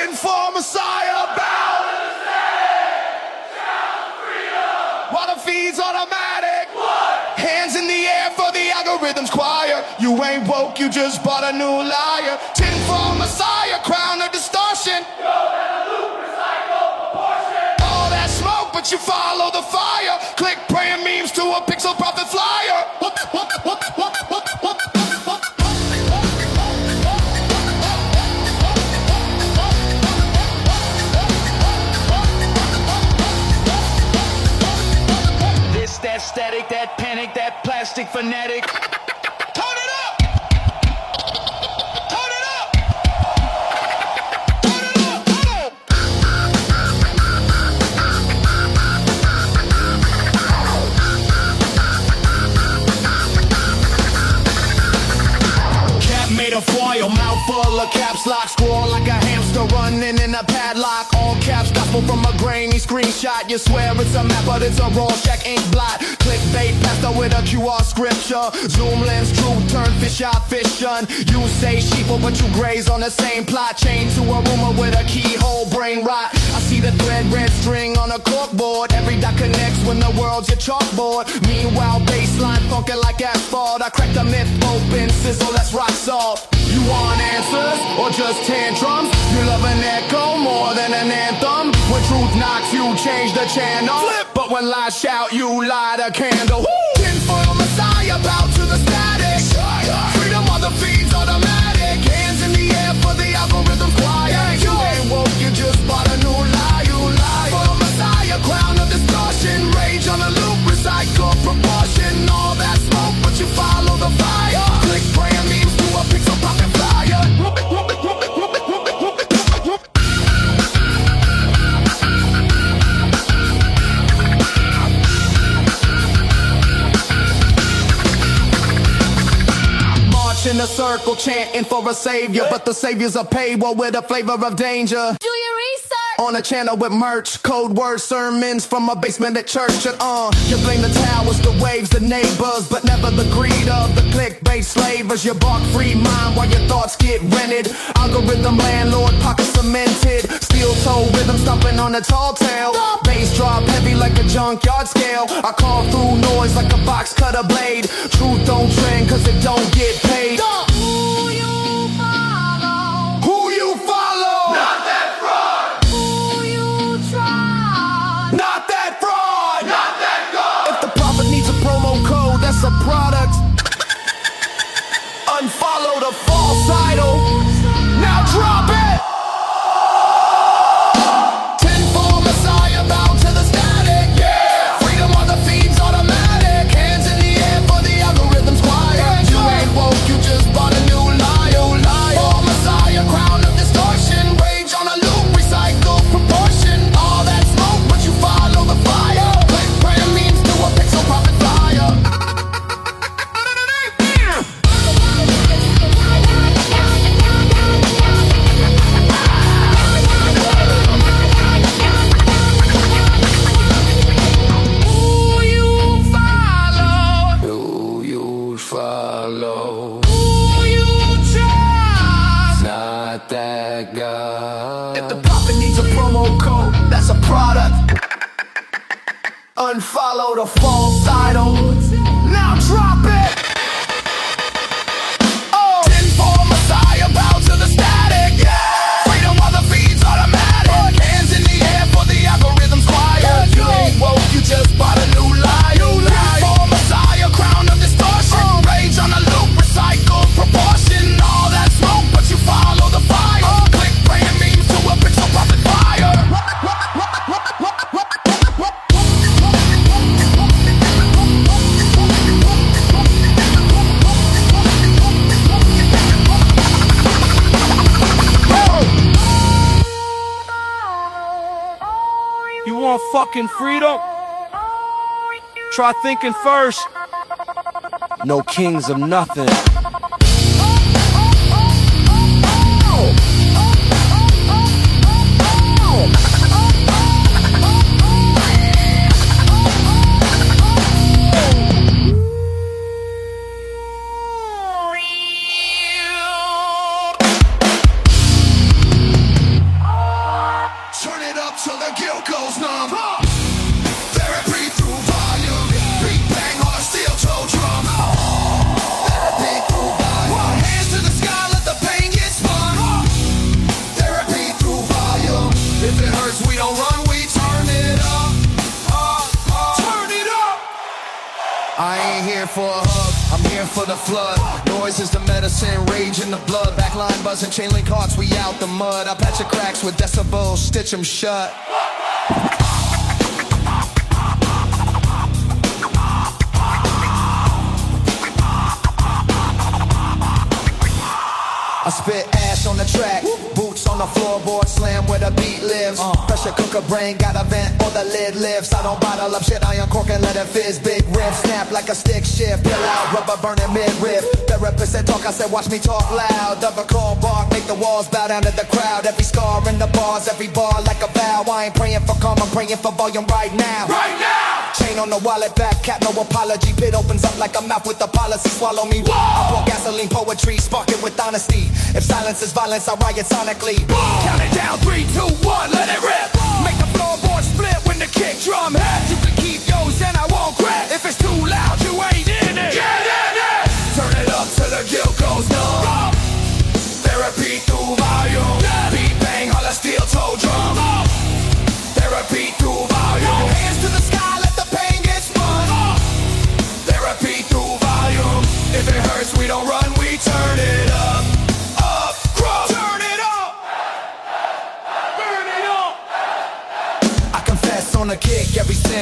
Tin for Messiah bow. While the feed's automatic. What? Hands in the air for the algorithm's choir. You ain't woke, you just bought a new liar. Tin for Messiah, crown of distortion. All that smoke, but you follow the fire. Click praying memes to a pixel profit flyer. That fanatic. Cap made of foil, mouth full of caps lock. Squirrel like a hamster running in a padlock. Gospel from a grainy screenshot. You swear it's a map, but it's a Rorschach ink blot. Clickbait, pasta with a QR scripture. Zoom lens, truth, turn fish out, fish. You say sheeple, but you graze on the same plot. Chain to a rumor with a keyhole, brain rot. I see the thread, red string on a corkboard. Every dot connects when the world's your chalkboard. Meanwhile, baseline funkin' like asphalt. I crack the myth open, sizzle, that's rock salt. You want answers or just tantrums? You love an echo more truth knocks, you change the channel. But when lies shout, you light a candle. Tinfoil in a circle, chanting for a savior, but the savior's a paywall with a flavor of danger. Do your research. On a channel with merch, code word sermons from a basement at church. And uh You blame the towers, the waves, the neighbors But never the greed of the clickbait slavers. You bark free mind while your thoughts get rented. Algorithm landlord, pocket cemented. Steel toe rhythm stomping on a tall tale. Bass drop heavy like a junkyard scale. I call through noise like a box cutter blade. Truth don't trend cause it don't get paid fucking freedom? Try thinking first. No kings of nothing. Stitch shut. Pressure brain, got a vent or the lid lifts. I don't bottle up shit, I uncork and let it fizz. Big riff, snap like a stick shift, pill out, rubber burning mid riff. Therapist said talk, I said watch me talk loud. Double call bark, make the walls bow down to the crowd. Every scar in the bars, every bar like a vow. I ain't praying for calm, I'm praying for volume right now. Right now! Chain on the wallet, back cat, no apology. Pit opens up like a mouth with a policy. Swallow me. I pour gasoline, poetry, spark it with honesty. If silence is violence, I riot sonically. Count it down, three, two, one, let it rip. It's too loud,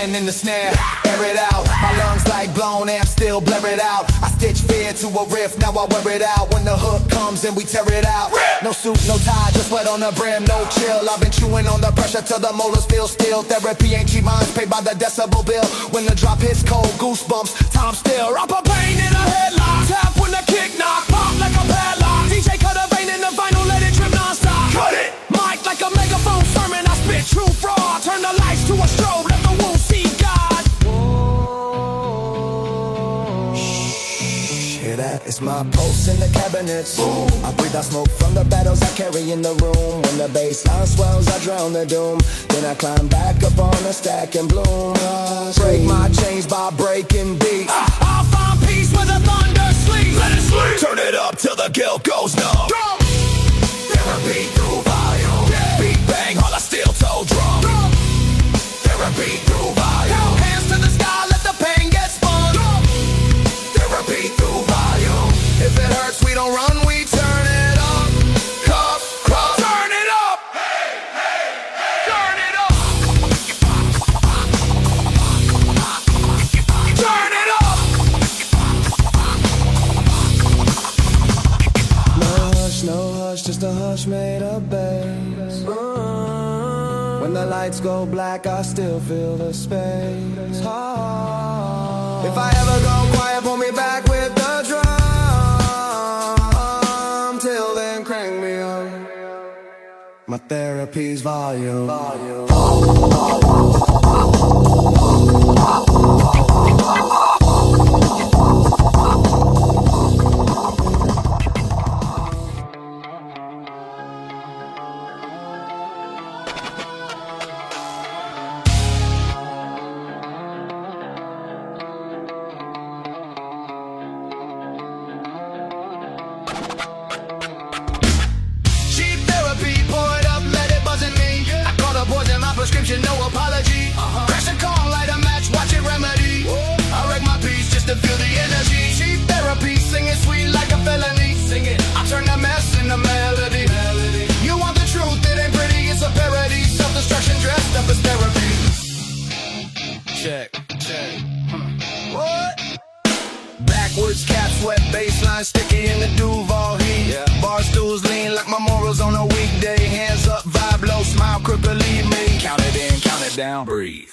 sin in the snare. Air it out. My lungs like blown amp, still blur it out. I stitch fear to a riff, now I wear it out. When the hook comes and we tear it out. No suit, no tie, just sweat on the brim, no chill. I've been chewing on the pressure till the motors feel still. Therapy ain't cheap, mine's paid by the decibel bill. When the drop hits cold, goosebumps, time still. Up a pain in a headlock. Tap when the kick knock. Pop like a padlock. DJ cut a vein in the vinyl, let it trip non-stop. Cut it! Mic like a megaphone spit true fraud. Turn the lights to a strobe. Let the wound see God. Hear that? It's my pulse in the cabinets. I breathe out smoke from the battles I carry in the room. When the bass line swells, I drown the doom. Then I climb back up on a stack and bloom. Break my chains by breaking beats. Ah. I'll find peace where the thunder sleeps. Let it sleep! Turn it up till the guilt goes numb. Therapy black, I still feel the space. Ah. If I ever go quiet, pull me back with the drum. Till then, crank me up. My therapy's volume. volume. Baseline, in the Duval heat. Bar stools lean like my morals on a weekday. Hands up, vibe low, smile, crook, believe me. Count it in, count it down, breathe.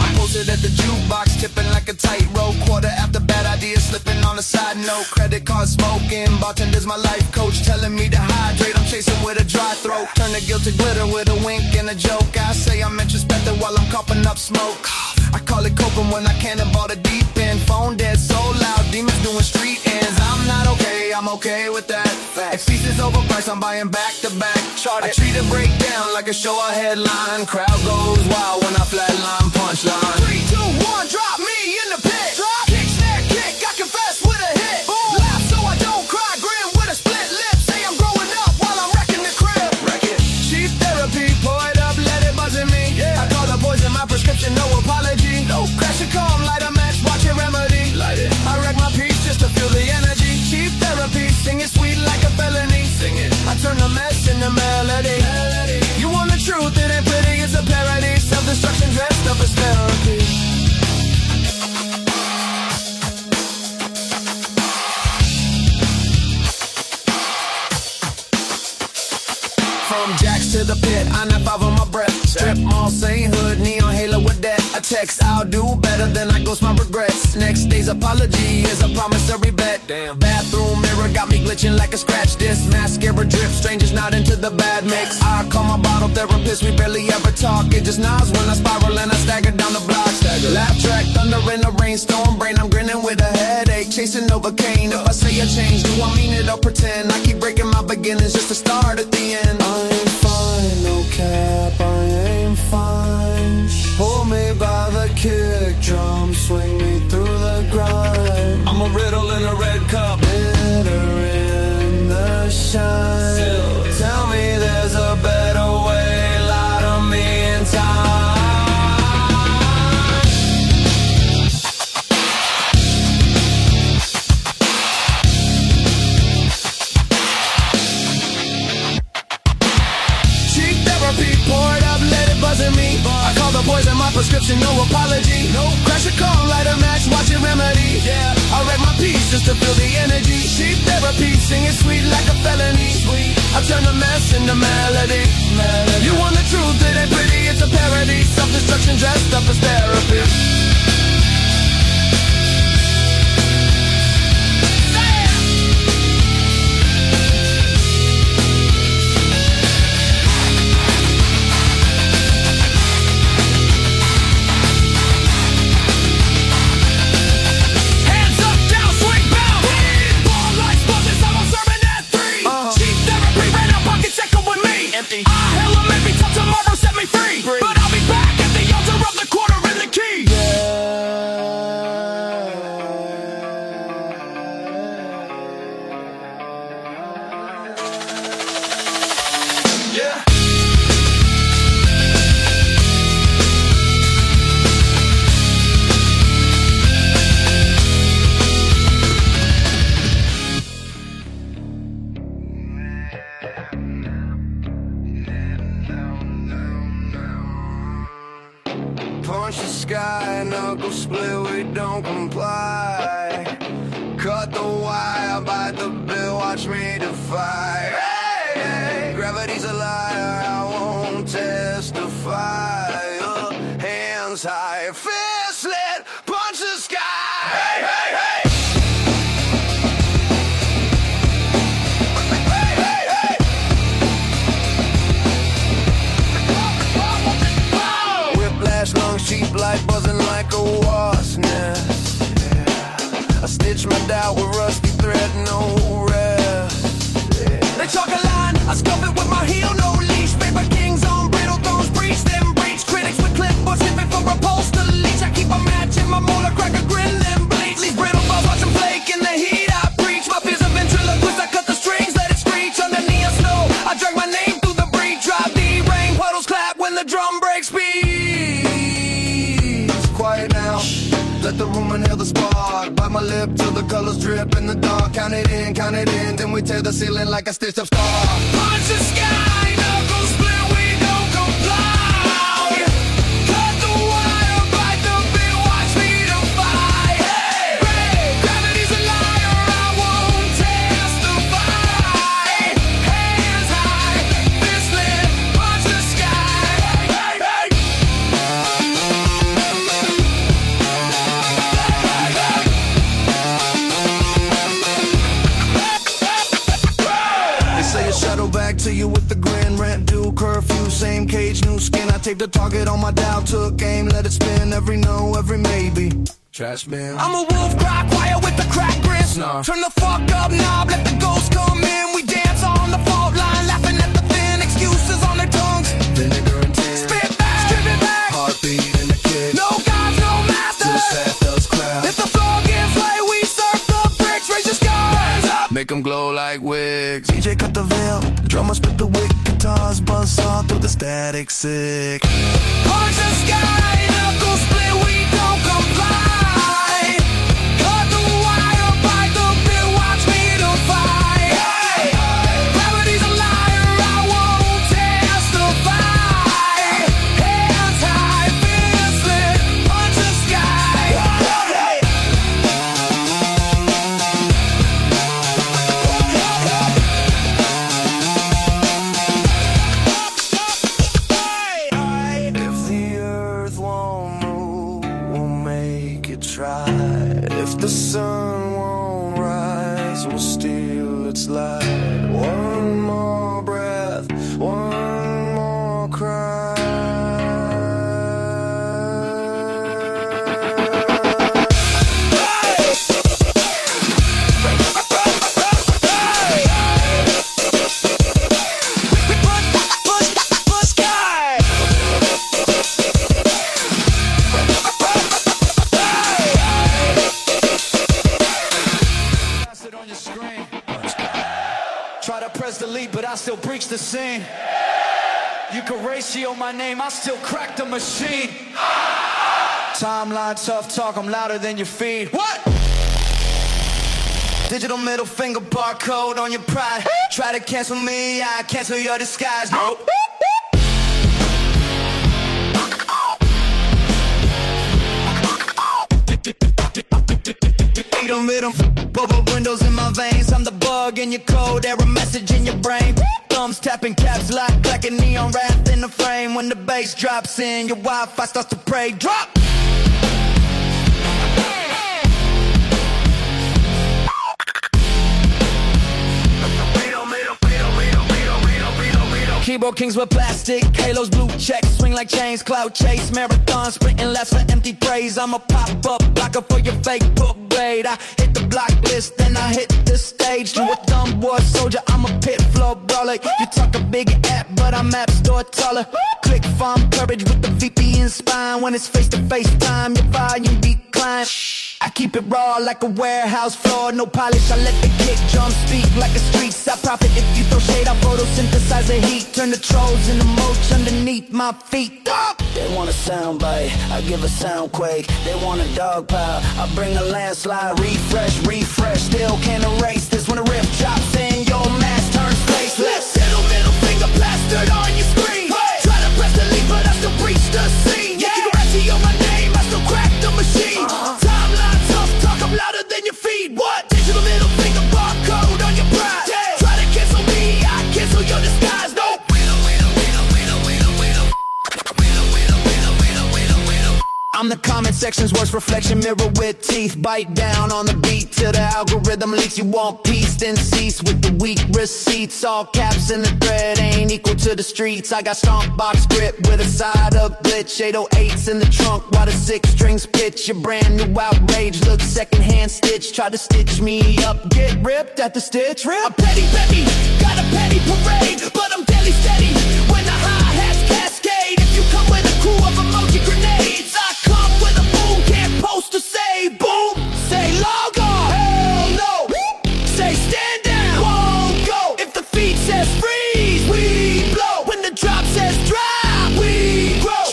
I'm posted at the jukebox, tipping like a tightrope. Quarter after bad ideas, slipping on a side note. Credit card smoking, bartender's my life coach, telling me to hydrate. I'm chasing with a dry throat. Turn the guilt to glitter with a wink and a joke. I say I'm introspective while I'm coughing up smoke. I call it coping when I cannonball the deep end. Phone dead, so loud, demons doing street ends. I'm not okay, I'm okay with that. If pieces overpriced, I'm buying back to back. Chart I treat a breakdown like a show or headline. Crowd goes wild when I flatline punchline. Three, two, one, drop me in the pit. a melody. You want the truth, it ain't pretty, it's a parody. Self destruction dressed up as therapy. From jacks to the pit, I never follow my breath text, I'll do better than I ghost my regrets. Next day's apology is a promissory bet. Damn. Bathroom mirror got me glitching like a scratch disc. Mascara drip, strangers not into the bad mix. I call my bottle therapist, we barely ever talk. It just nods when I spiral and I stagger down the block. Stagger. Laugh track, thunder in a rainstorm, brain. I'm grinning with a headache, chasing Novocaine. If I say I change, do I mean it or pretend? I keep breaking my beginnings just to start at the end. I ain't fine, no cap, I ain't fine. Pull me by the kick drum, swing me through the grind. I'm a riddle in a red cup. Bitter in the shine. Prescription, no apology. No crash a call, light a match, watch it remedy. Yeah, I wreck my piece just to feel the energy. Cheap therapy, singing sweet like a felony. Sweet, I turn the mess into melody. melody. You want the truth, it ain't pretty, it's a parody. Self-destruction dressed up as therapy. We tear the ceiling like a stitched up star. Punch the sky, target on my dial, took aim, let it spin. Every no, every maybe. Trash bin. I'm a wolf, cry quiet with the crack grin. Snarf. Turn the fuck up, knob, let the ghost come in. We dance on the fault line, laughing at the thin excuses on their tongues. Vinegar and tin. Spit back, strip it back. Heartbeat in the kick. No gods, no masters. Sad does clap. If the floor gives way, we surf the bricks, raise your skies up. Make them glow like wigs. DJ cut the veil. The drummer spit all through the static sick. The sky, crack the machine. Timeline, tough talk, I'm louder than your feed. What? Digital middle finger barcode on your pride. Try to cancel me, I cancel your disguise. Nope. Bubble windows in my veins. I'm the bug in your code, error message in your brain. Thumbs tapping caps lock, clacking neon wrath in the frame. When the bass drops in, your Wi-Fi starts to pray. Drop. Keyboard kings with plastic, halos, blue checks, swing like chains, cloud chase, marathon, sprinting laps for empty praise. I'm a pop up blocker for your fake book grade. I hit the block list, then I hit the stage. You a dumb boy soldier, I'm a pit floor brawler. You talk a big app, but I'm app store taller. Click farm courage with the VPN spine. When it's face to face time, your volume decline. I keep it raw like a warehouse floor, no polish. I let the kick drum speak like a streets. I profit if you throw shade. I photosynthesize the heat, turn the trolls into moats underneath my feet. They want a sound bite, I give a sound quake. They want a dog pile, I bring a landslide. Refresh, refresh, still can't erase this when the riff drops in. Your mass turns faceless. Middle, middle finger plastered on I'm the comment section's worst reflection, mirror with teeth. Bite down on the beat till the algorithm leaks. You want peace, then cease with the weak receipts. All caps in the thread ain't equal to the streets. I got stomp box grip with a side up glitch. 808s in the trunk while the six strings pitch. Your brand new outrage looks secondhand stitch. Try to stitch me up, get ripped at the stitch rip. I'm petty, petty, got a petty parade, but I'm deadly steady when the hi hats cascade. If you come with a crew of emoji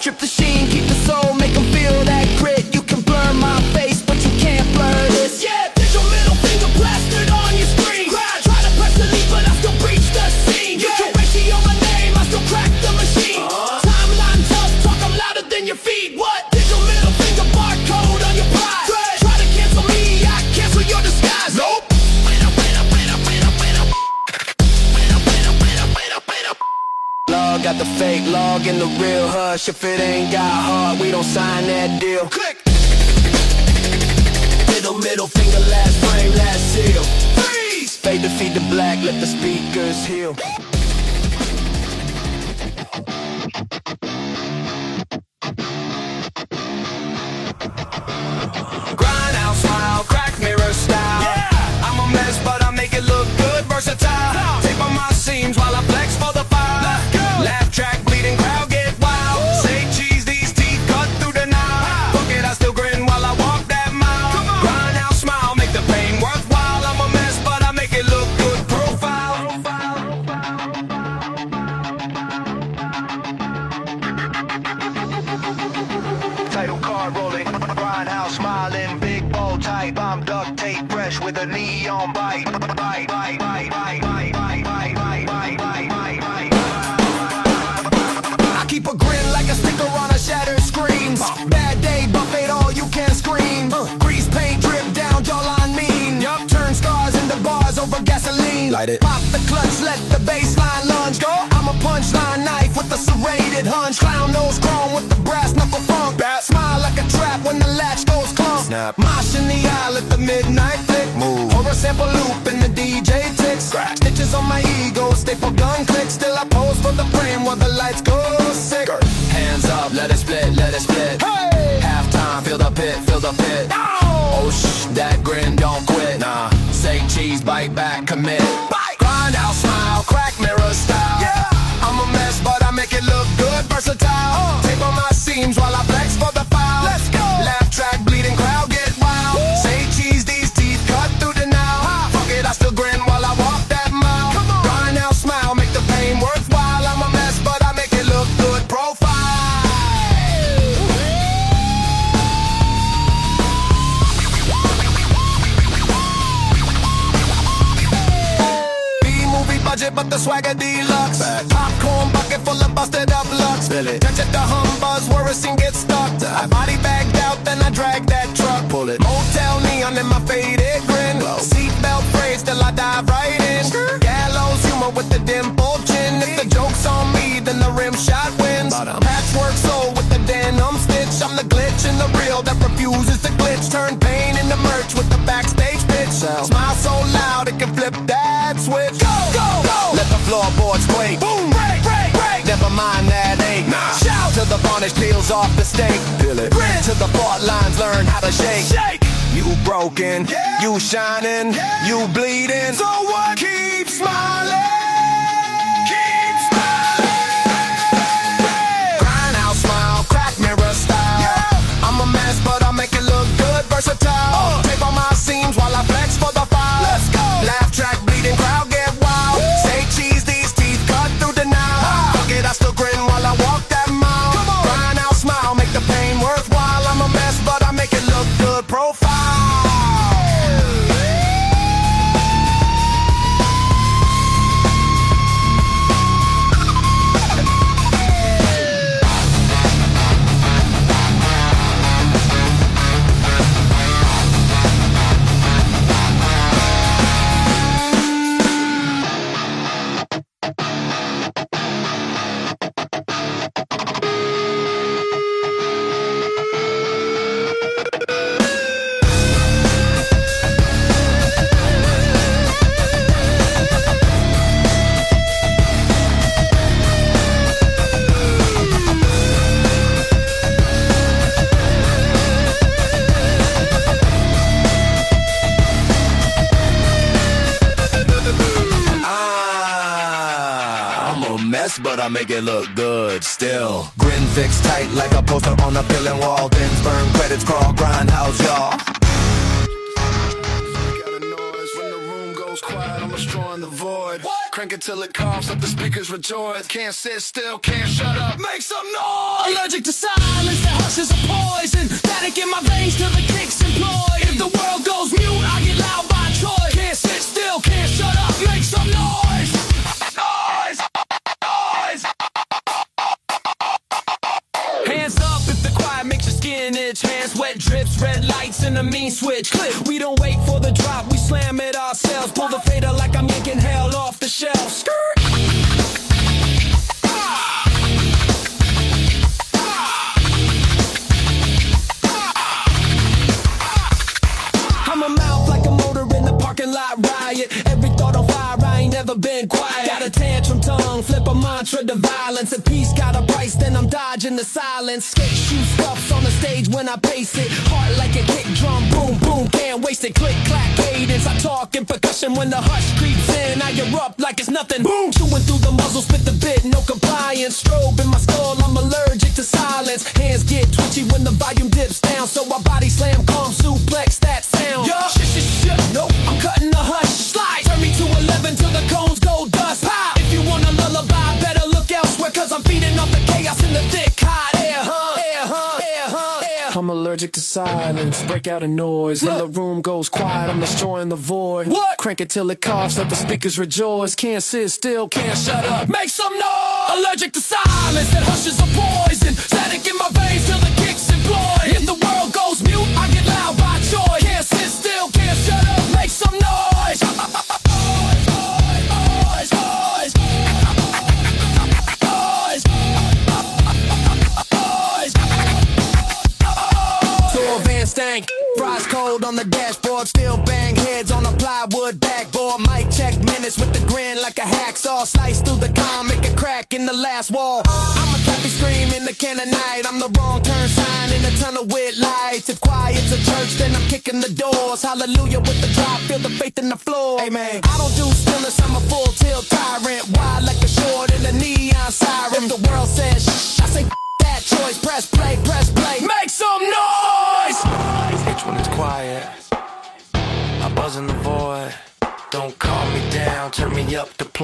Strip the sheen, got the fake log in the real hush. If it ain't got heart, we don't sign that deal. Click. Middle, middle finger, last frame, last seal. Freeze. Fade to feed the black, let the speakers heal. The swagger deluxe. Popcorn bucket full of busted up looks. Spill it. Touch at the hum buzz where a scene gets stuck. I body bagged out, then I drag that truck. Pull it. Motel neon in my faded grin. Seatbelt frayed, still I dive right in. Gallows humor with the dimple chin. If the joke's on me, then the rim shot wins. Bottom. Patchwork soul with the denim stitch. I'm the glitch in the real that refuses to glitch. Turn pain into merch with the backstage pitch. Smile so loud it can flip that switch. Go, go, go. Let the floorboards quake. Boom, break, break, break. Never mind that ache. Nah. Shout till the varnish peels off the steak. Feel it. Grin till the fault lines learn how to shake. Shake. You broken, Yeah. you shining, Yeah. you bleeding. So what? Keep smiling. Keep I make it look good still. Grin fixed tight like a poster on a building wall. Bins burn, credits crawl, grindhouse, y'all. Got a noise when the room goes quiet. I'm destroying the void. Crank it till it coughs, let the speakers rejoice. Can't sit still, can't shut up. Make some noise. Allergic to silence, the hush is a poison. Static in my veins till the kicks employ. If the world goes mute, I get loud by choice. Can't sit still, can't shut up, make some. Noise, drips, red lights, and a mean switch. Click. We don't wait for the drop, we slam it ourselves. Pull the fader like I'm yanking hell off the shelf. Skirt. I'm a mouth like a motor in the parking lot riot. Every thought never been quiet. Got a tantrum tongue, flip a mantra to violence. And peace got a price, then I'm dodging the silence. Skate shoe stuffs on the stage when I pace it. Heart like a kick drum, boom, boom, can't waste it. Click, clack, cadence. I talk in percussion when the hush creeps in. I erupt like it's nothing. Boom, chewing through the muzzle, spit the bit, no compliance. Strobe in my skull, I'm allergic to silence. Hands get twitchy when the volume dips down, so I body slam, calm, suplex that sound. Yo, shit, shit, shit, nope, I'm cutting I'm allergic to silence, break out a noise. When the room goes quiet, I'm destroying the void. What? Crank it till it coughs, let the speakers rejoice. Can't sit still, can't shut up. Make some noise! Allergic to silence that hushes a poison. Static in my veins till the kicks employ. Stank. Fries cold on the dashboard, still bang heads on the plywood backboard. Mic check minutes with the grin like a hacksaw. Slice through the com, make a crack in the last wall. I'm a Cappy scream in the can of night. I'm the wrong turn sign in a tunnel with lights. If quiet's a church, then I'm kicking the doors. Hallelujah with the drop, feel the faith in the floor. Amen. I don't do stillness, I'm a full tilt tyrant. Wild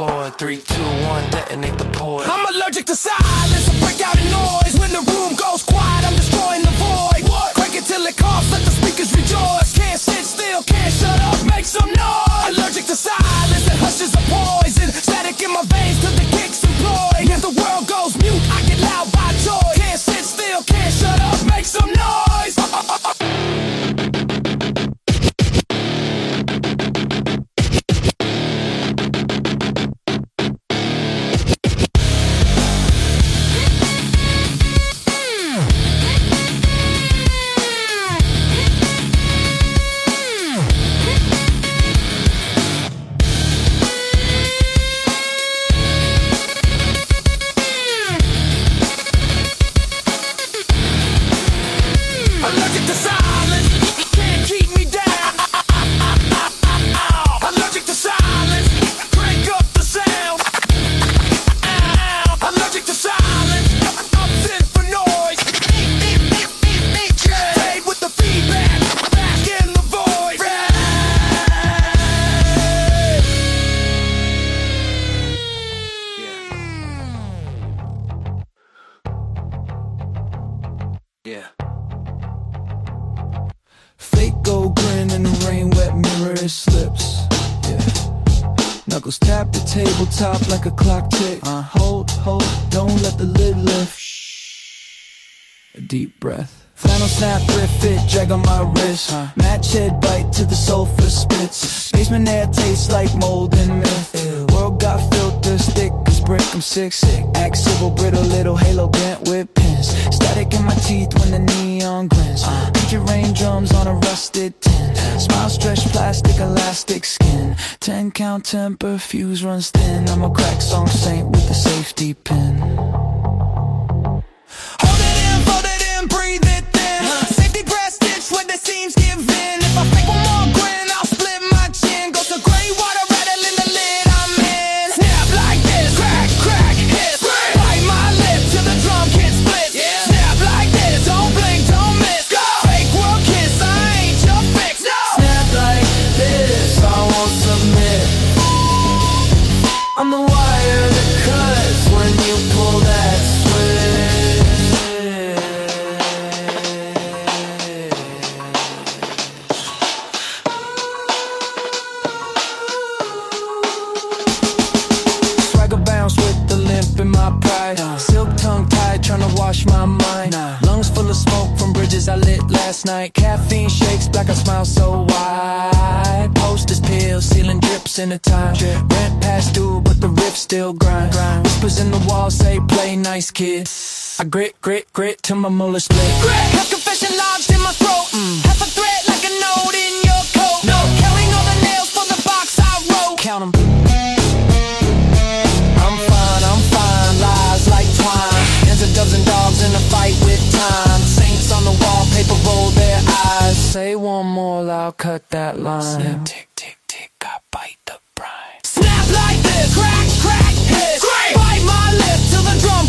me. Three, two, one, detonate the port. I'm allergic to silence, Yeah. Fake gold grin in the rain, wet mirror, it slips. Yeah. Knuckles tap the tabletop like a clock tick. Uh, hold, hold, don't let the lid lift. A deep breath. Flannel snap, thrift fit, drag on my wrist. Match head bite to the sofa spits. Basement air tastes like mold and myth. World got filters, thick as brick, I'm sick, sick. Act civil, brittle, little halo bent with Static in my teeth when the neon grins. Picture rain drums on a rusted tin. Smile stretch plastic, elastic skin. Ten count temper, fuse runs thin. I'm a crack song saint with a safety pin. I lit last night. Caffeine shakes, black I smile so wide. Posters, pills, ceiling drips in the time. Rent past due, but the riff still grind. Whispers in the wall say, play nice, kid. I grit, grit, grit till my molar split. Grit, have confession lodged in my throat. Mm. Half a threat Say one more, I'll cut that line. Snap, tick, tick, tick, I bite the brine. Snap like this, crack, crack, hit. Bite my lip till the drum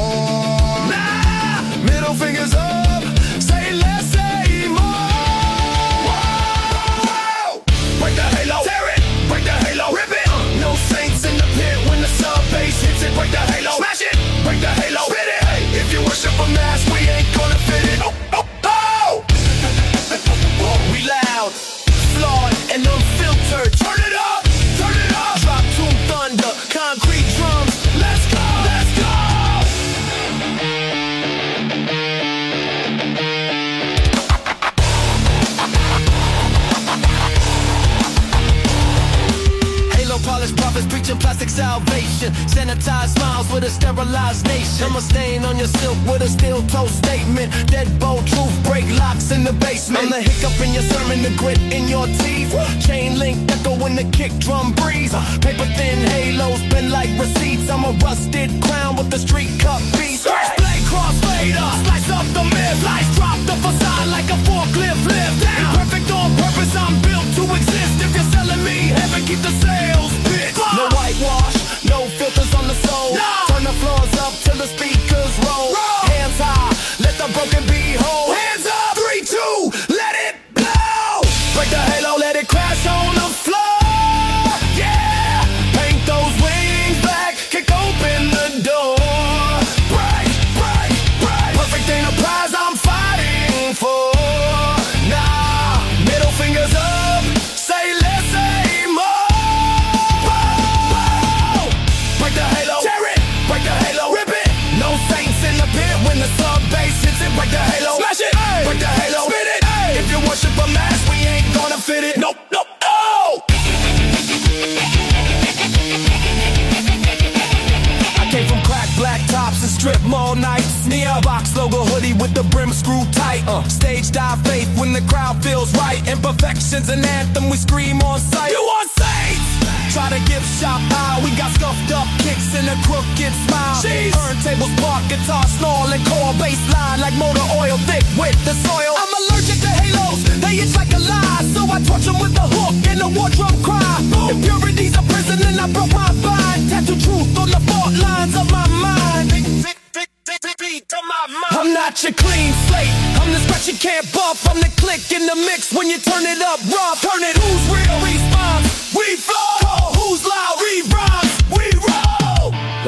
salvation. Sanitized smiles with a sterilized nation. I'm a stain on your silk with a steel toe statement. Deadbolt truth, break locks in the basement. I'm the hiccup in your sermon, the grit in your teeth. Chain link echo when the kick drum breeze. Paper thin halos, been like receipts. I'm a rusted crown with a street cut piece. Blade crossfader, slice up the mid. Slice drop the facade like a forklift. Lift.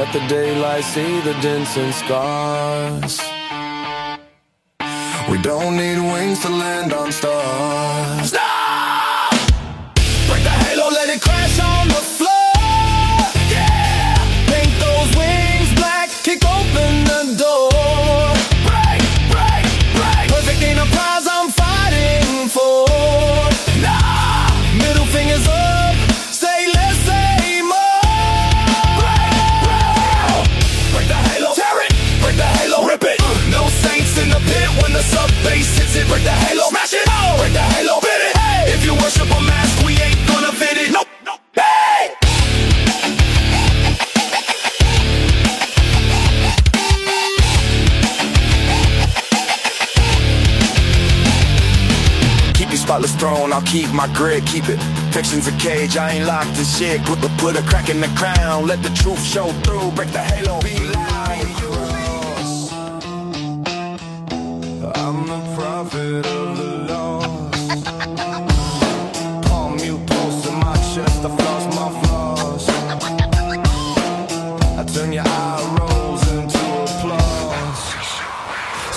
Let the daylight see the dents and scars. We don't need wings to land on stars. No! I'll keep my grid, keep it. Fiction's a cage, I ain't locked in shit. Put, put a crack in the crown, let the truth show through, break the halo, be loud. I'm the prophet of the lost. Palm you post in my chest, I floss my flaws. I turn your eye rolls into applause.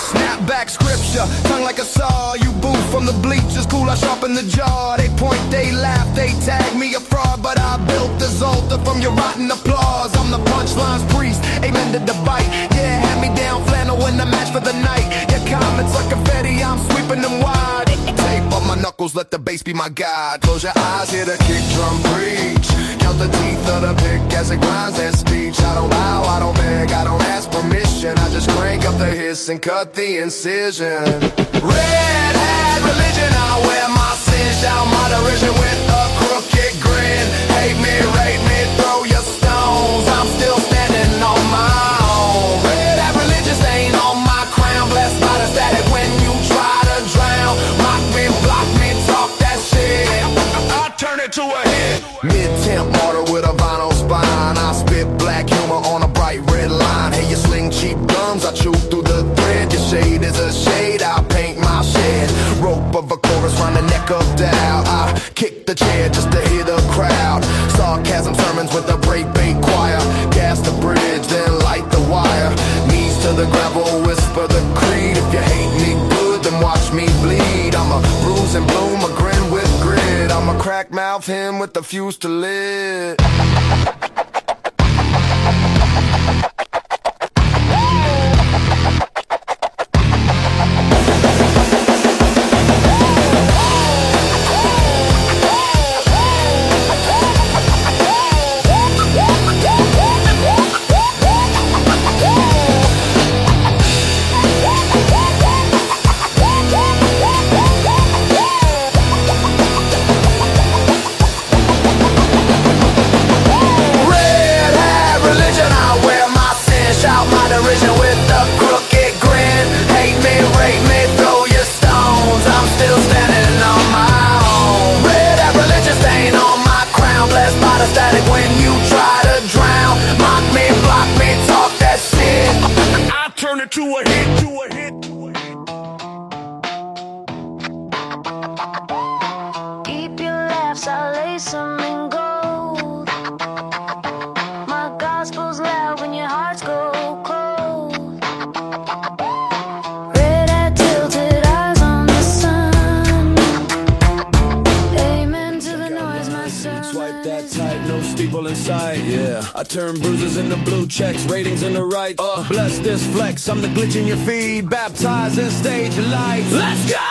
Snap back scripture, tongue like a saw, you boo from the is cool, I sharpen the jaw. They point, they laugh, they tag me a fraud, but I built this altar from your rotten applause. I'm the punchline's priest, amen to the bite. Yeah, hand me down flannel in the match for the night. knuckles, let the bass be my guide. Close your eyes, hear the kick drum preach. Count the teeth of the pick as it grinds that speech. I don't bow, I don't beg, I don't ask permission. I just crank up the hiss and cut the incision. Red hat religion, I wear my sin, shout my derision with a crooked grin. Hate me, rate me. Mid-temp mortar with a vinyl spine. I spit black humor on a bright red line. Hey, you sling cheap guns, I chew through the thread. Your shade is a shade, I paint my shed. Rope of a chorus round the neck of doubt. I kick the chair just to hear the crowd. Sarcasm sermons with a break bait choir. Gas the bridge. crack mouth him with the fuse to live. I'm the glitch in your feed, baptized in stage lights. Let's go!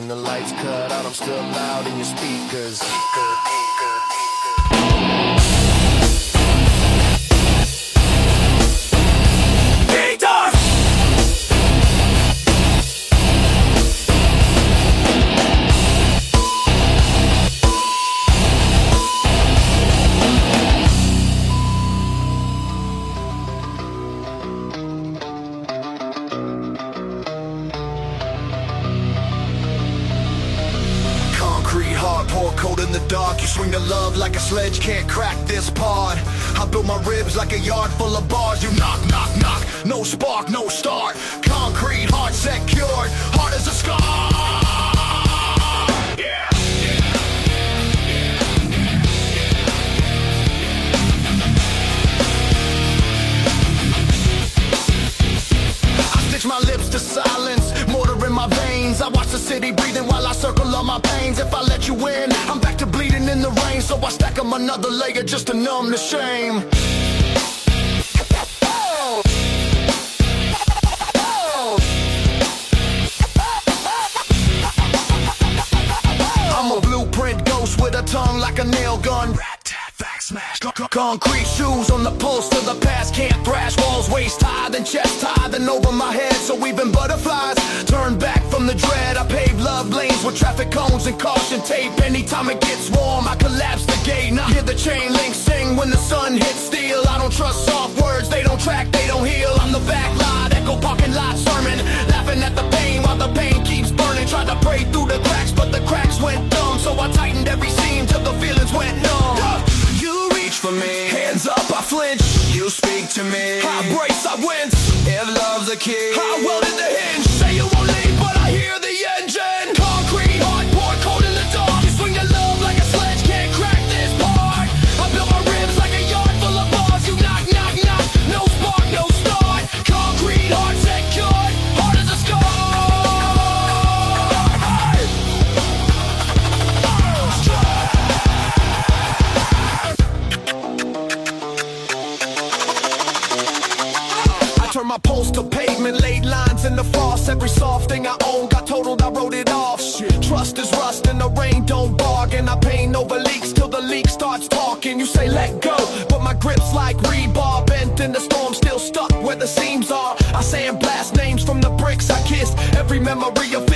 When the lights cut out, I'm still loud in your speakers. City breathing while I circle all my pains. If I let you in, I'm back to bleeding in the rain. So I stack stack 'em another layer just to numb the shame. I'm a blueprint ghost with a tongue like a nail gun. Concrete shoes on the pulse to the past. Can't thrash walls waist high, then chest high, then over my head. So even butterflies turn back the dread. I pave love lanes with traffic cones and caution tape. Anytime it gets warm, I collapse the gate. I hear the chain link sing when the sun hits steel. I don't trust soft words, they don't track, they don't heal. I'm the backlot, echo parking lot sermon. Laughing at the pain while the pain keeps burning. Tried to pray through the cracks, but the cracks went dumb. So I tightened every seam till the feelings went numb. You reach for me, hands up, I flinch. You speak to me, I brace, I wince. If love's the key, I welded the hinge. Say you Every soft thing I own got totaled, I wrote it off. Shit. Trust is rust and the rain don't bargain. I paint over leaks till the leak starts talking. You say let go, but my grip's like rebar, bent in the storm, still stuck where the seams are. I sandblast names from the bricks I kissed. Every memory of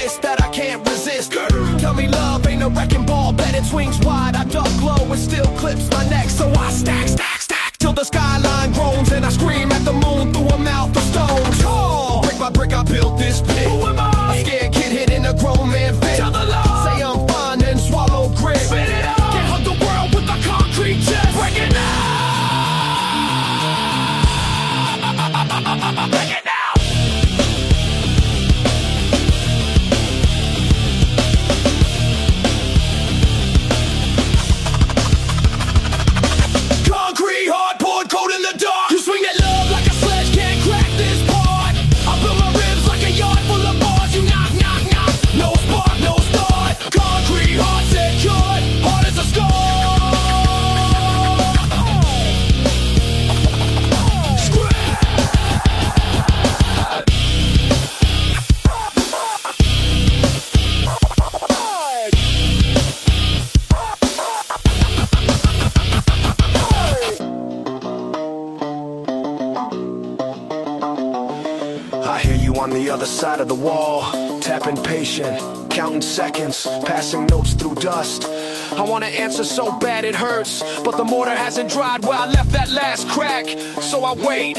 counting seconds, passing notes through dust. I wanna answer so bad it hurts, but the mortar hasn't dried where I left that last crack. So I wait,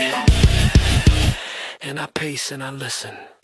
and I pace and I listen.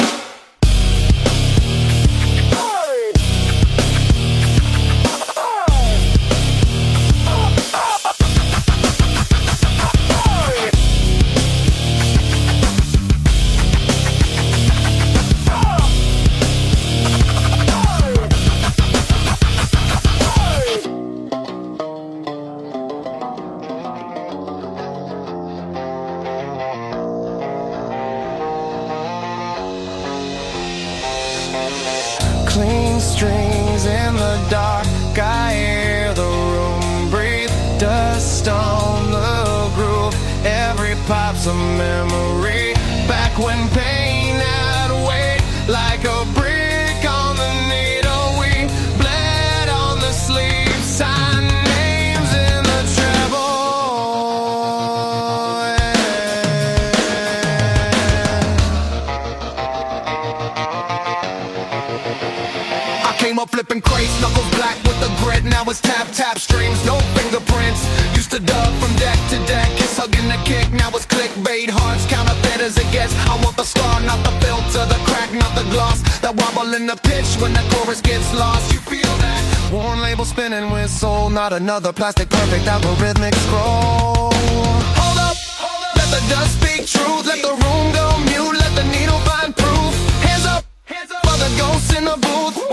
Spinning soul, not another plastic perfect algorithmic scroll. Hold up, let the dust speak truth, let the room go mute, let the needle find proof. Hands up, for the ghosts in the booth.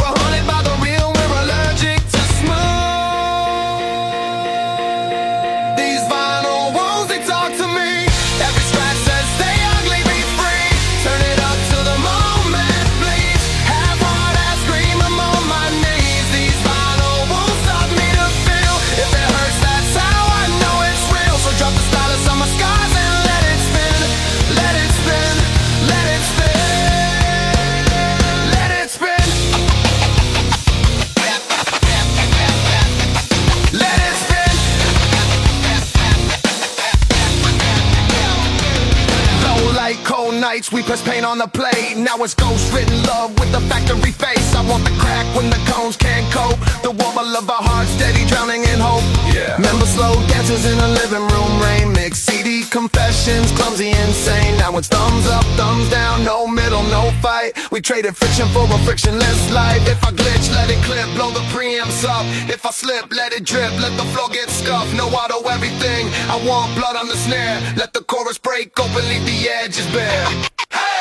Press paint on the plate. Now it's ghost written love with a factory face. I want the crack when the cones can't cope. The wobble of a heart steady drowning in hope. Yeah. Remember slow dances in a living room, rain mix, CD confessions, clumsy, insane. Now it's thumbs up, thumbs down, no middle, no fight. We traded friction for a frictionless life. If I glitch, let it clip, blow the preamps up. If I slip, let it drip, let the flow get scuffed. No auto, everything. I want blood on the snare. Let the chorus break open, leave the edges bare. Hey!